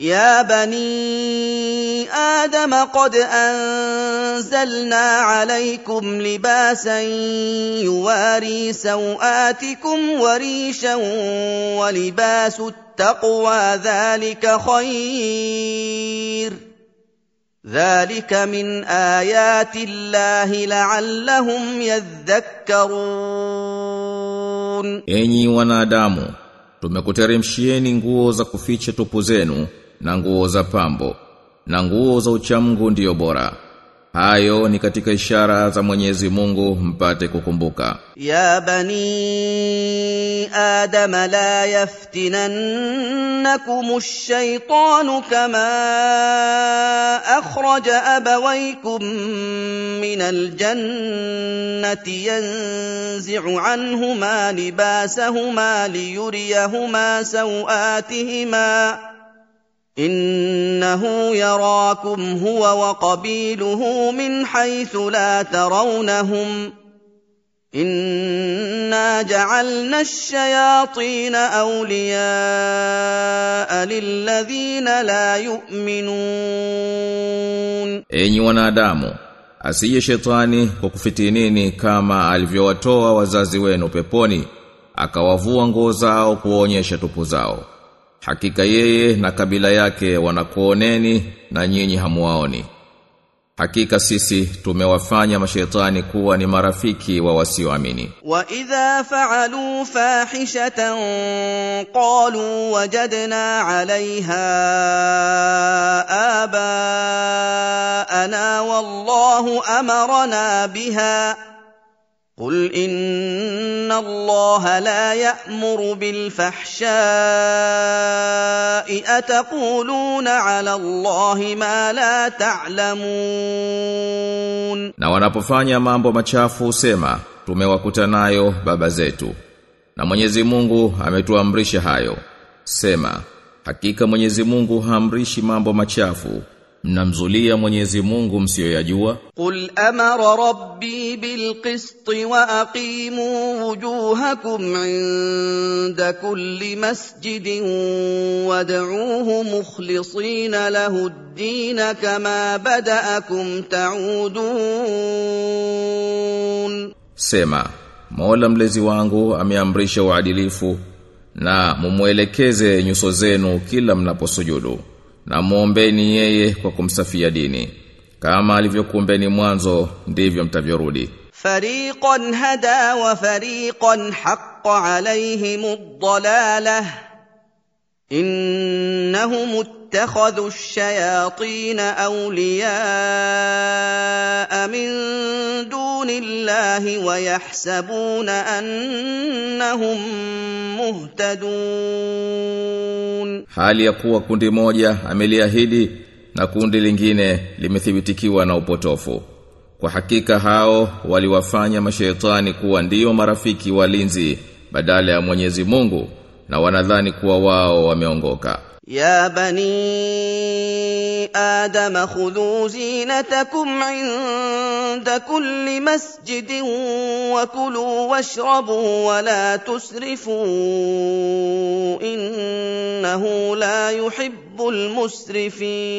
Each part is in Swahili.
يا بني آدم قد أنزلنا عليكم لباسا يواري سوآتكم وريشا ولباس التقوى ذلك خير. ذلك من آيات الله لعلهم يذكرون. Enyi wanadamu, tumekuteremshieni nguo za kuficha tupu zenu na nguo za pambo na nguo za uchamgu ndiyo bora Hayo ni katika ishara za Mwenyezi Mungu mpate kukumbuka. Ya bani Adam la yaftinannakum ash-shaytanu kama akhraja abawaykum min al-jannati yanzi'u anhuma libasahuma liyuriyahuma sawatihima إنه يراكم هو وقبيله من حيث لا ترونهم ۖ إنا جعلنا الشياطين أولياء للذين لا يؤمنون Enyi wanadamu, asije shetani kukufitinini kama alivyowatoa wazazi wenu peponi, akawavua nguo zao kuonyesha tupu zao. Hakika yeye na kabila yake wanakuoneni na nyinyi hamwaoni Hakika sisi tumewafanya mashaitani kuwa ni marafiki wa wasioamini. Wa idha fa'alu fahishatan qalu wajadna 'alayha aba'ana wallahu amarna biha قل إن الله لا يأمر بالفحشاء أتقولون على الله ما لا تعلمون Na wanapofanya mambo machafu husema tumewakuta nayo baba zetu. Na Mwenyezi Mungu ametuamrisha hayo. Sema, hakika Mwenyezi Mungu haamrishi mambo machafu. mnamzulia Mwenyezi Mungu msiyoyajua? Qul amara rabbi bilqist wa aqimu wujuhakum inda kulli masjidin wad'uuhu mukhlisina lahu ad-din kama bada'akum ta'udun. Sema Mola mlezi wangu ameamrisha uadilifu na mumwelekeze nyuso zenu kila mnaposujudu. Na muombeni yeye kwa kumsafia dini. Kama alivyokuombeni mwanzo ndivyo mtavyorudi. فريقا هدى وفريقا حق عليهم الضلاله انهم اتخذوا الشياطين اولياء من دون الله ويحسبون انهم مهتدون hali ya kuwa kundi moja ameliahidi na kundi lingine limethibitikiwa na upotofu. Kwa hakika hao waliwafanya mashaitani kuwa ndiyo marafiki walinzi badala ya Mwenyezi Mungu na wanadhani kuwa wao wameongoka يا بني آدم خذوا زينتكم عند كل مسجد وكلوا واشربوا ولا تسرفوا إنه لا يحب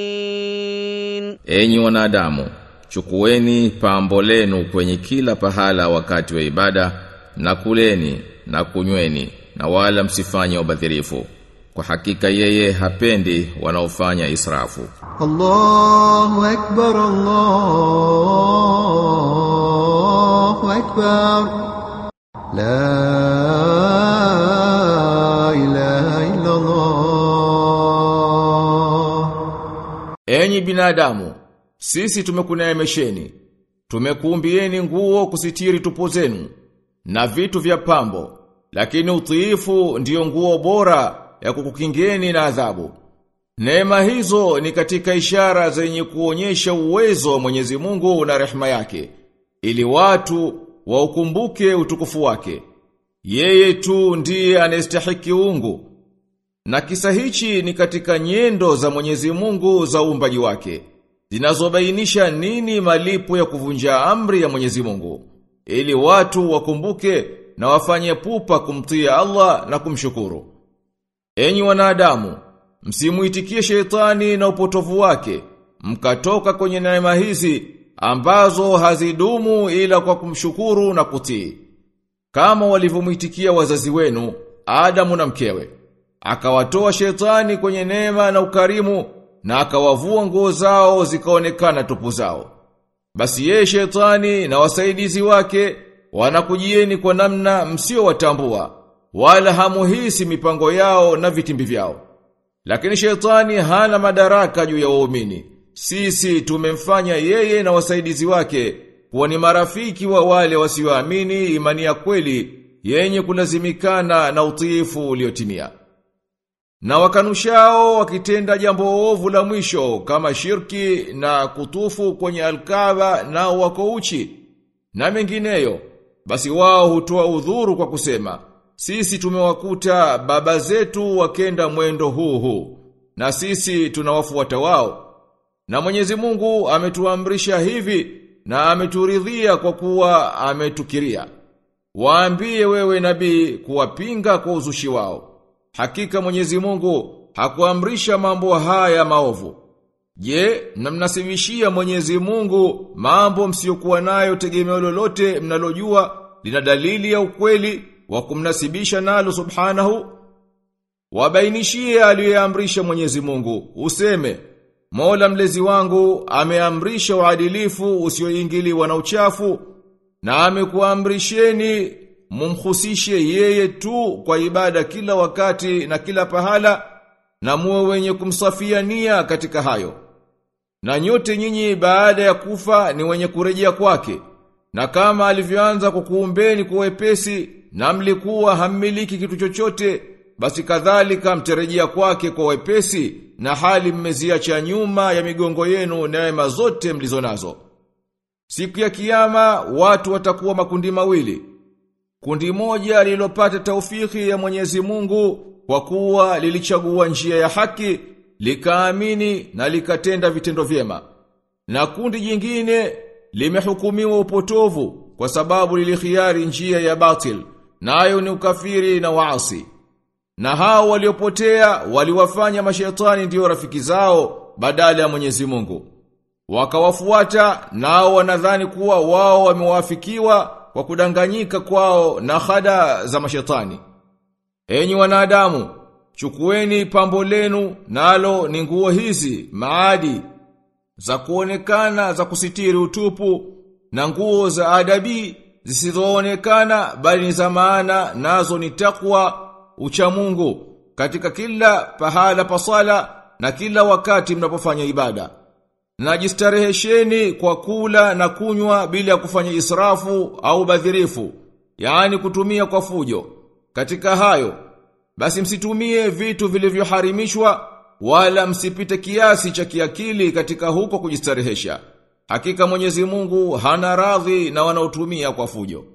المسرفين Enyi wanadamu, chukueni pambo lenu kwenye kila pahala wakati wa ibada na kuleni na kunyweni na wala msifanye ubadhirifu. Kwa hakika yeye hapendi wanaofanya israfu. Allahu akbar Allahu akbar. La ilaha illa Allah. Enyi binadamu, sisi tumekuneemesheni. Tumekuumbieni nguo kusitiri tupo zenu na vitu vya pambo, lakini utiifu ndiyo nguo bora ya kukukingeni na adhabu. Neema hizo ni katika ishara zenye kuonyesha uwezo wa Mwenyezi Mungu na rehema yake, ili watu waukumbuke utukufu wake. Yeye tu ndiye anayestahiki ungu Na kisa hichi ni katika nyendo za Mwenyezi Mungu za uumbaji wake, zinazobainisha nini malipo ya kuvunja amri ya Mwenyezi Mungu, ili watu wakumbuke na wafanye pupa kumtia Allah na kumshukuru. Enyi wanadamu, msimuitikie sheitani na upotovu wake, mkatoka kwenye neema hizi ambazo hazidumu ila kwa kumshukuru na kutii. Kama walivyomuitikia wazazi wenu, Adamu na mkewe. Akawatoa shetani kwenye neema na ukarimu na akawavua nguo zao zikaonekana tupu zao. Basi yeye shetani na wasaidizi wake wanakujieni kwa namna msio watambua wala hamuhisi mipango yao na vitimbi vyao. Lakini shetani hana madaraka juu ya waumini. Sisi tumemfanya yeye na wasaidizi wake kuwa ni marafiki wa wale wasioamini imani ya kweli yenye kulazimikana na utiifu uliotimia. Na wakanushao wakitenda jambo ovu la mwisho kama shirki na kutufu kwenye alkaba na wako uchi na mengineyo basi wao hutoa udhuru kwa kusema sisi tumewakuta baba zetu wakenda mwendo huu huu na sisi tunawafuata wao. Na Mwenyezi Mungu ametuamrisha hivi na ameturidhia kwa kuwa ametukiria. Waambie wewe nabii kuwapinga kwa uzushi wao. Hakika Mwenyezi Mungu hakuamrisha mambo haya maovu. Je, mnamnasibishia Mwenyezi Mungu mambo msiyokuwa nayo tegemeo lolote mnalojua lina dalili ya ukweli wa kumnasibisha nalo subhanahu? Wabainishie aliyeamrisha Mwenyezi Mungu, useme Mola mlezi wangu ameamrisha uadilifu usioingiliwa na uchafu na amekuamrisheni mumhusishe yeye tu kwa ibada kila wakati na kila pahala na muwe wenye kumsafia nia katika hayo. Na nyote nyinyi baada ya kufa ni wenye kurejea kwake. Na kama alivyoanza kukuumbeni kwa wepesi na mlikuwa hammiliki kitu chochote, basi kadhalika mtarejea kwake kwa wepesi na hali mmeziacha nyuma ya migongo yenu neema zote mlizonazo. Siku ya kiyama watu watakuwa makundi mawili. Kundi moja lililopata taufiki ya Mwenyezi Mungu kwa kuwa lilichagua njia ya haki, likaamini na likatenda vitendo vyema. Na kundi jingine limehukumiwa upotovu kwa sababu lilikhiari njia ya batil, nayo ni ukafiri na waasi. Na hao waliopotea waliwafanya mashetani ndio rafiki zao badala ya Mwenyezi Mungu. Wakawafuata nao wanadhani kuwa wao wamewafikiwa kwa kudanganyika kwao na hada za mashetani. Enyi wanadamu, chukueni pambo lenu nalo ni nguo hizi, maadi, za kuonekana za kusitiri utupu, na nguo za adabi, zisizoonekana bali ni za maana nazo ni takwa, uchamungu, katika kila pahala pa sala na kila wakati mnapofanya ibada. Na jistarehesheni kwa kula na kunywa bila kufanya israfu au badhirifu, yaani kutumia kwa fujo. Katika hayo, basi msitumie vitu vilivyoharimishwa wala msipite kiasi cha kiakili katika huko kujistarehesha. Hakika Mwenyezi Mungu hana radhi na wanaotumia kwa fujo.